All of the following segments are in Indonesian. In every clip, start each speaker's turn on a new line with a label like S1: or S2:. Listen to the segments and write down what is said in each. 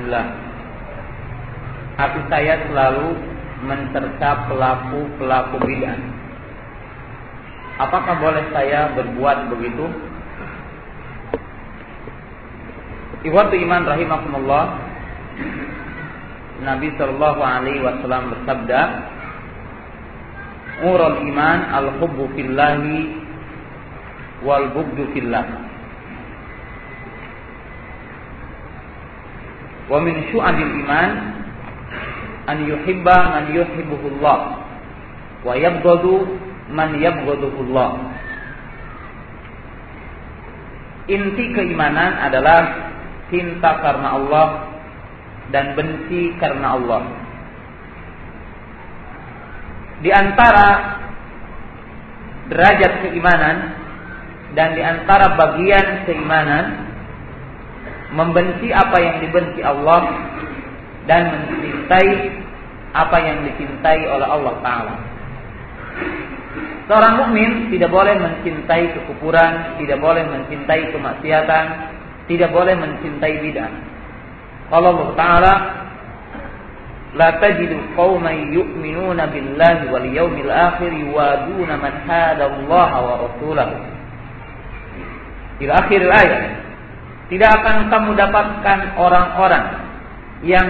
S1: Bismillah. Hati saya selalu mencerca pelaku-pelaku bid'ah. Apakah boleh saya berbuat begitu? Iwatu iman rahimakumullah. Nabi Shallallahu Alaihi Wasallam bersabda, "Urul iman al-hubbu fillahi wal bugdu fillah." Wa min syu'abil iman an yuhibba man yuhibbuhullah wa yabghadu man yabghaduhullah. Inti keimanan adalah cinta karena Allah dan benci karena Allah. Di antara derajat keimanan dan di antara bagian keimanan membenci apa yang dibenci Allah dan mencintai apa yang dicintai oleh Allah Taala. Seorang mukmin tidak boleh mencintai kekufuran, tidak boleh mencintai kemaksiatan, tidak boleh mencintai bid'ah. Kalau Allah Taala qauman yu'minuna billahi wal yawmil akhir yuwaduna man hada Allah wa rasulahu. Ila akhir ayat. Tidak akan kamu dapatkan orang-orang yang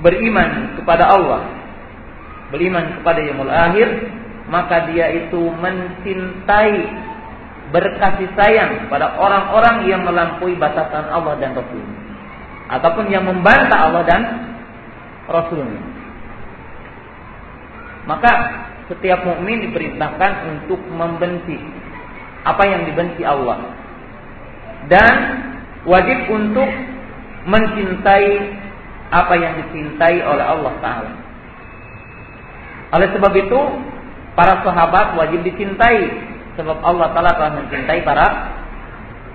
S1: beriman kepada Allah, beriman kepada yang akhir, maka dia itu mencintai berkasih sayang pada orang-orang yang melampaui batasan Allah dan Rasul ataupun yang membantah Allah dan Rasulnya. Maka setiap mukmin diperintahkan untuk membenci apa yang dibenci Allah dan wajib untuk mencintai apa yang dicintai oleh Allah Taala. Oleh sebab itu, para sahabat wajib dicintai sebab Allah Taala telah mencintai para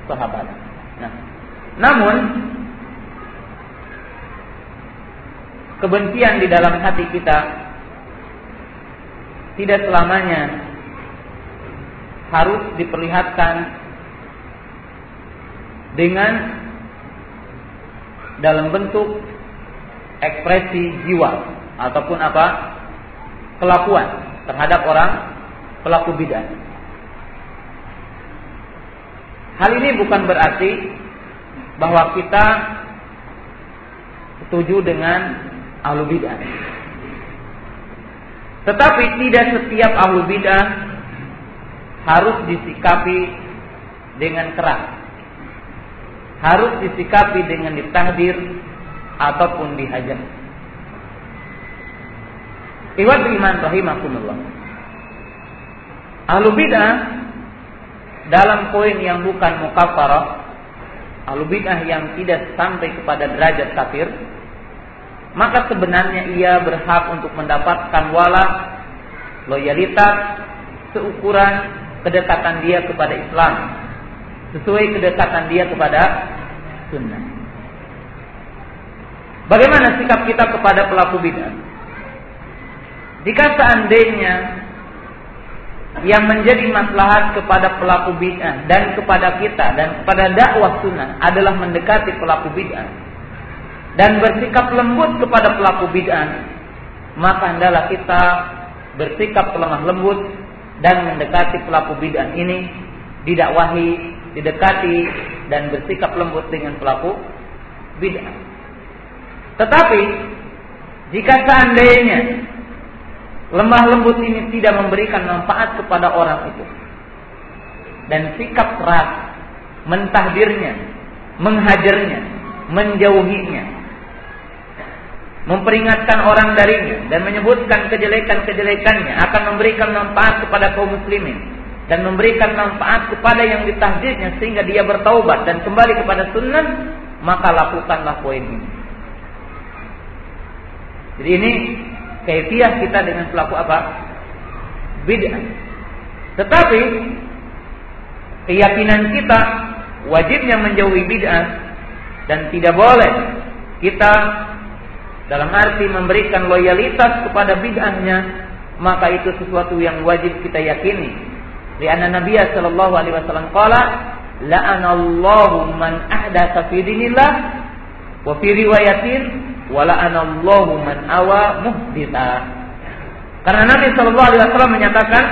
S1: sahabat. Nah, namun kebencian di dalam hati kita tidak selamanya harus diperlihatkan dengan dalam bentuk ekspresi jiwa ataupun apa kelakuan terhadap orang pelaku bidah. Hal ini bukan berarti bahwa kita setuju dengan ahlu bidah. Tetapi tidak setiap ahlu bidah harus disikapi dengan keras harus disikapi dengan ditahdir ataupun dihajar. Iwat iman rahimakumullah. Ahlu bid'ah dalam poin yang bukan mukafarah, ahlu bid'ah yang tidak sampai kepada derajat kafir, maka sebenarnya ia berhak untuk mendapatkan wala loyalitas seukuran kedekatan dia kepada Islam sesuai kedekatan dia kepada sunnah. Bagaimana sikap kita kepada pelaku bid'ah? Jika seandainya yang menjadi maslahat kepada pelaku bid'ah dan kepada kita dan kepada dakwah sunnah adalah mendekati pelaku bid'ah dan bersikap lembut kepada pelaku bid'ah, maka hendaklah kita bersikap lemah lembut dan mendekati pelaku bid'ah ini didakwahi didekati dan bersikap lembut dengan pelaku bid'ah. Tetapi jika seandainya lemah lembut ini tidak memberikan manfaat kepada orang itu dan sikap keras mentahdirnya, menghajarnya, menjauhinya, memperingatkan orang darinya dan menyebutkan kejelekan-kejelekannya akan memberikan manfaat kepada kaum muslimin dan memberikan manfaat kepada yang ditahdirnya sehingga dia bertaubat dan kembali kepada sunnah, maka lakukanlah poin ini. Jadi ini kaifiah kita dengan pelaku apa? Bid'ah. Tetapi keyakinan kita wajibnya menjauhi bid'ah dan tidak boleh kita dalam arti memberikan loyalitas kepada bid'ahnya maka itu sesuatu yang wajib kita yakini Lianna Nabi sallallahu alaihi wasallam qala la'anallahu man ahdatsa fi dinillah Wa fi riwayatin wala anallahu man awa muhditha. Karena Nabi Shallallahu alaihi wasallam menyatakan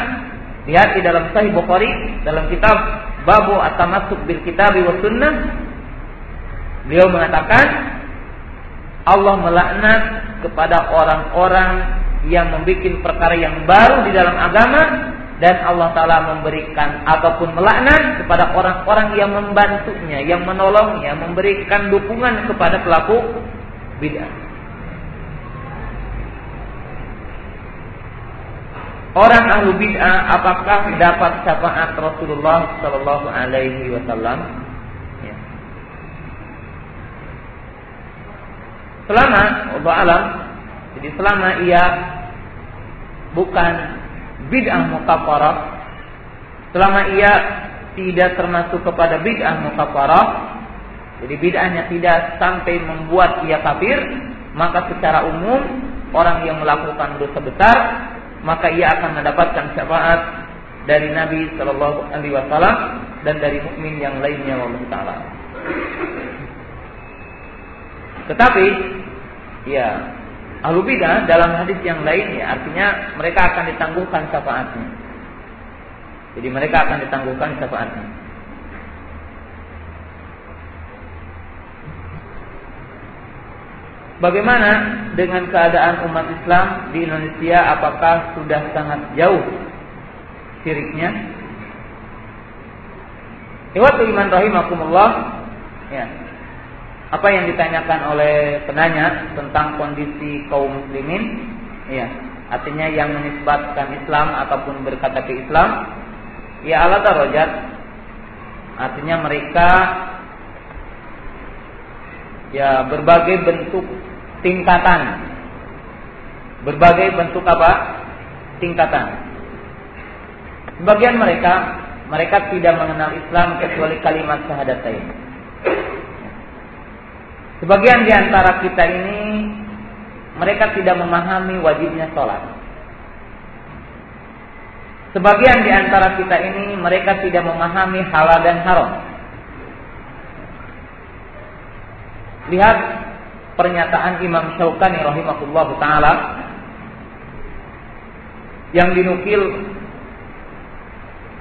S1: lihat di dalam Sahih Bukhari dalam kitab Babu At-Tamassuk bil Kitab wa Sunnah beliau mengatakan Allah melaknat kepada orang-orang yang membuat perkara yang baru di dalam agama dan Allah Ta'ala memberikan ataupun melaknat kepada orang-orang yang membantunya, yang menolongnya, memberikan dukungan kepada pelaku bid'ah. Orang ahlu bid'ah apakah dapat syafaat Rasulullah Sallallahu Alaihi Wasallam? Ya. Selama Allah alam, jadi selama ia bukan bid'ah mukaffarah selama ia tidak termasuk kepada bid'ah mukaffarah jadi bid'ahnya tidak sampai membuat ia kafir maka secara umum orang yang melakukan dosa besar maka ia akan mendapatkan syafaat dari Nabi Shallallahu Alaihi Wasallam dan dari mukmin yang lainnya Allah Taala. Tetapi ya Ahlu bidah dalam hadis yang lain ya artinya mereka akan ditangguhkan syafaatnya. Jadi mereka akan ditangguhkan syafaatnya. Bagaimana dengan keadaan umat Islam di Indonesia? Apakah sudah sangat jauh syiriknya? Iwatu iman rahimakumullah. Ya, apa yang ditanyakan oleh penanya tentang kondisi kaum muslimin? Ya artinya yang menisbatkan Islam ataupun berkata ke Islam ya ala darajat artinya mereka ya berbagai bentuk tingkatan. Berbagai bentuk apa? Tingkatan. Sebagian mereka mereka tidak mengenal Islam kecuali kalimat syahadatain Sebagian di antara kita ini mereka tidak memahami wajibnya sholat. Sebagian di antara kita ini mereka tidak memahami halal dan haram. Lihat pernyataan Imam Syaukani rahimahullah taala yang dinukil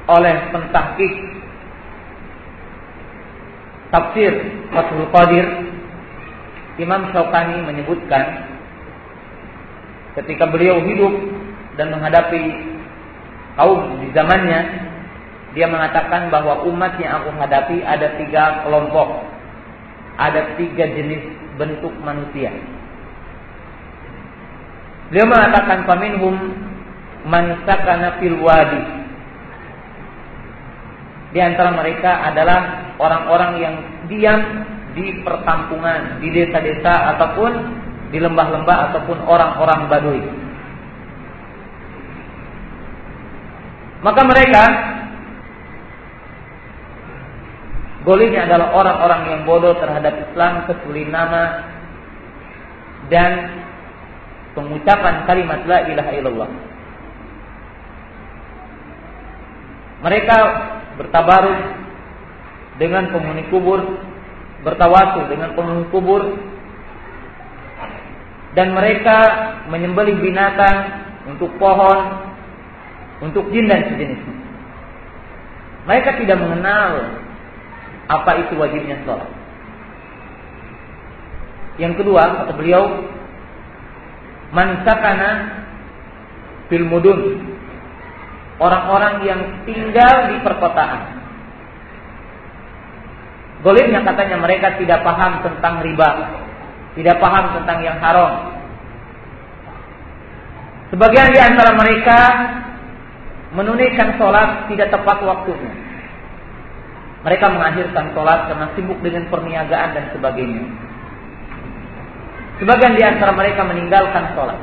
S1: oleh pentahkik tafsir Fathul Qadir Imam Syaukani menyebutkan ketika beliau hidup dan menghadapi kaum di zamannya, dia mengatakan bahwa umat yang aku hadapi ada tiga kelompok, ada tiga jenis bentuk manusia. Beliau mengatakan paminhum man sakana fil wadi. Di antara mereka adalah orang-orang yang diam di perkampungan, di desa-desa ataupun di lembah-lembah ataupun orang-orang Baduy. Maka mereka golnya adalah orang-orang yang bodoh terhadap Islam kecuali nama dan pengucapan kalimat la ilaha illallah. Mereka bertabaruk dengan penghuni kubur bertawasul dengan penghuni kubur dan mereka menyembelih binatang untuk pohon, untuk jin dan sejenisnya. Mereka tidak mengenal apa itu wajibnya sholat. Yang kedua, kata beliau, mansakana fil mudun. Orang-orang yang tinggal di perkotaan. Golimnya katanya mereka tidak paham tentang riba. Tidak paham tentang yang haram. Sebagian di antara mereka menunaikan sholat tidak tepat waktunya. Mereka mengakhirkan sholat karena sibuk dengan perniagaan dan sebagainya. Sebagian di antara mereka meninggalkan sholat.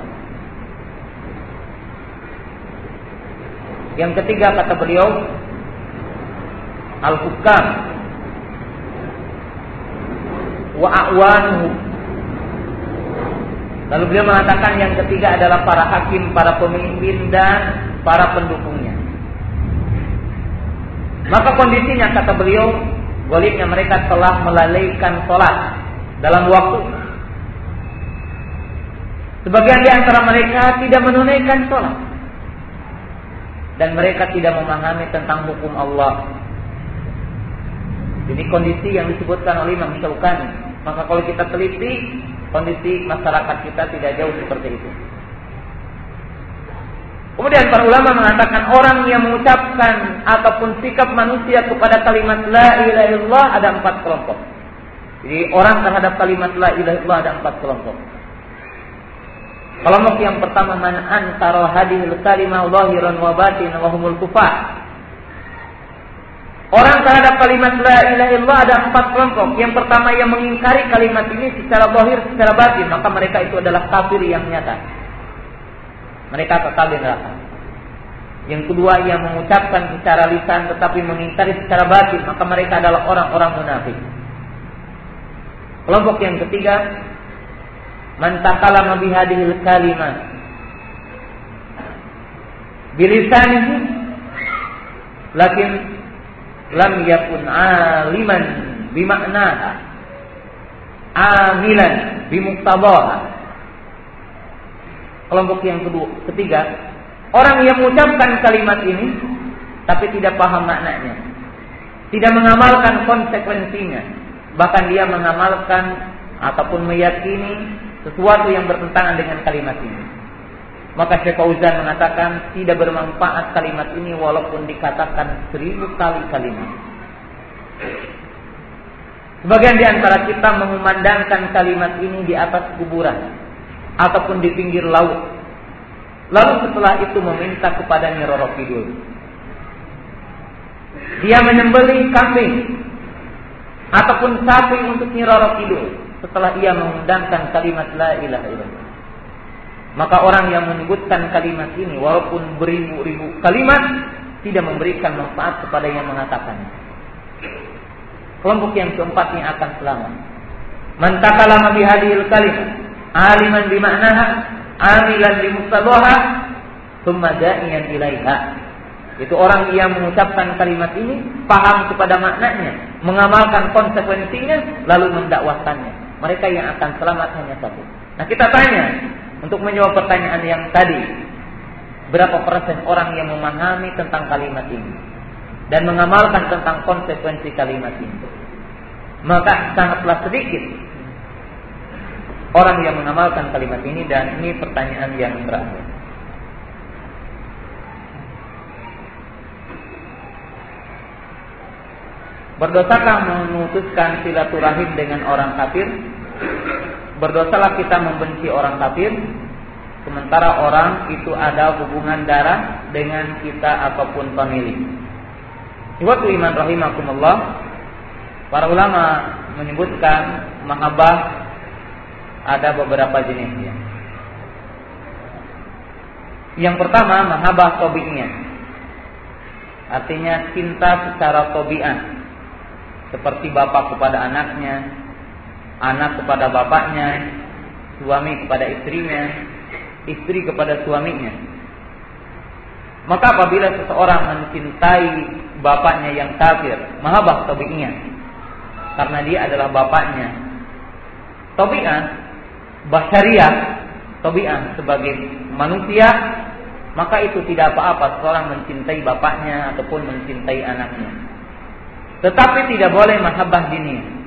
S1: Yang ketiga kata beliau, al-hukam wa a'wanuhu. Lalu beliau mengatakan yang ketiga adalah para hakim, para pemimpin dan para pendukungnya. Maka kondisinya kata beliau, golibnya mereka telah melalaikan sholat. dalam waktu. Sebagian di antara mereka tidak menunaikan sholat. Dan mereka tidak memahami tentang hukum Allah. Ini kondisi yang disebutkan oleh Imam Syaukani. Maka kalau kita teliti, kondisi masyarakat kita tidak jauh seperti itu. Kemudian para ulama mengatakan orang yang mengucapkan ataupun sikap manusia kepada kalimat la ilaha illallah ada empat kelompok. Jadi orang terhadap kalimat la ilaha illallah ada empat kelompok. Kelompok yang pertama man antara hadil kalimah zahiran wa batin wa humul kufar. Orang terhadap kalimat la ilaha illallah ada empat kelompok. Yang pertama yang mengingkari kalimat ini secara zahir, secara batin, maka mereka itu adalah kafir yang nyata mereka kekal di neraka. Yang kedua yang mengucapkan secara lisan tetapi mengingkari secara batin, maka mereka adalah orang-orang munafik. Kelompok yang ketiga, man takalama kalimat bilisanihi lakin lam yakun aliman bimaknaha amilan bimuktabaha Kelompok yang kedua, ketiga, orang yang mengucapkan kalimat ini tapi tidak paham maknanya. Tidak mengamalkan konsekuensinya. Bahkan dia mengamalkan ataupun meyakini sesuatu yang bertentangan dengan kalimat ini. Maka Syekh Fauzan mengatakan tidak bermanfaat kalimat ini walaupun dikatakan seribu kali kalimat. Sebagian di antara kita mengumandangkan kalimat ini di atas kuburan ataupun di pinggir laut. Lalu setelah itu meminta kepada Roro Kidul. Dia menyembelih kambing ataupun sapi untuk Roro Kidul setelah ia mengundangkan kalimat la ilaha illallah. Maka orang yang menyebutkan kalimat ini walaupun beribu-ribu kalimat tidak memberikan manfaat kepada yang mengatakannya. Kelompok yang keempat yang akan selamat. Man takalama bihadhil kalimat aliman bimaknaha, amilan bimuqtadaha, thumma da'iyan ilaiha. Itu orang yang mengucapkan kalimat ini paham kepada maknanya, mengamalkan konsekuensinya, lalu mendakwahkannya. Mereka yang akan selamat hanya satu. Nah kita tanya untuk menjawab pertanyaan yang tadi, berapa persen orang yang memahami tentang kalimat ini dan mengamalkan tentang konsekuensi kalimat ini? Maka sangatlah sedikit orang yang mengamalkan kalimat ini dan ini pertanyaan yang terakhir. Berdosakah memutuskan silaturahim dengan orang kafir? Berdosalah kita membenci orang kafir? Sementara orang itu ada hubungan darah dengan kita ataupun famili. Iwatu iman rahimakumullah. Para ulama menyebutkan mahabbah ada beberapa jenisnya. Yang pertama, mahabbah tobi'nya. Artinya cinta secara tobi'ah. Seperti bapak kepada anaknya, anak kepada bapaknya, suami kepada istrinya, istri kepada suaminya. Maka apabila seseorang mencintai bapaknya yang kafir, mahabbah tobi'nya. Karena dia adalah bapaknya. Tobi'ah basyariah, tabiat sebagai manusia, maka itu tidak apa-apa seorang mencintai bapaknya ataupun mencintai anaknya. Tetapi tidak boleh mahabbah dini.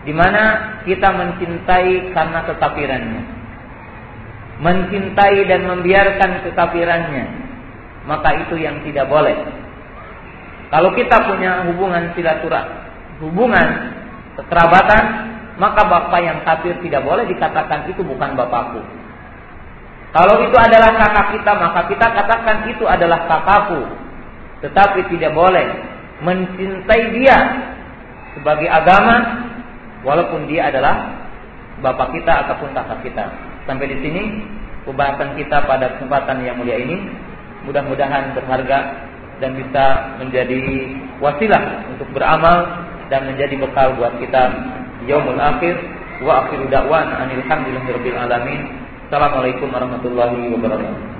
S1: Di mana kita mencintai karena kekafirannya. Mencintai dan membiarkan kekafirannya. Maka itu yang tidak boleh. Kalau kita punya hubungan silaturahmi, hubungan kekerabatan, maka bapak yang kafir tidak boleh dikatakan itu bukan bapakku. Kalau itu adalah kakak kita, maka kita katakan itu adalah kakakku. Tetapi tidak boleh mencintai dia sebagai agama walaupun dia adalah bapak kita ataupun kakak kita. Sampai di sini pembahasan kita pada kesempatan yang mulia ini mudah-mudahan berharga dan bisa menjadi wasilah untuk beramal dan menjadi bekal buat kita yaumul akhir wa akhiru da'wana anil hamdulillahi rabbil alamin. Assalamualaikum warahmatullahi wabarakatuh.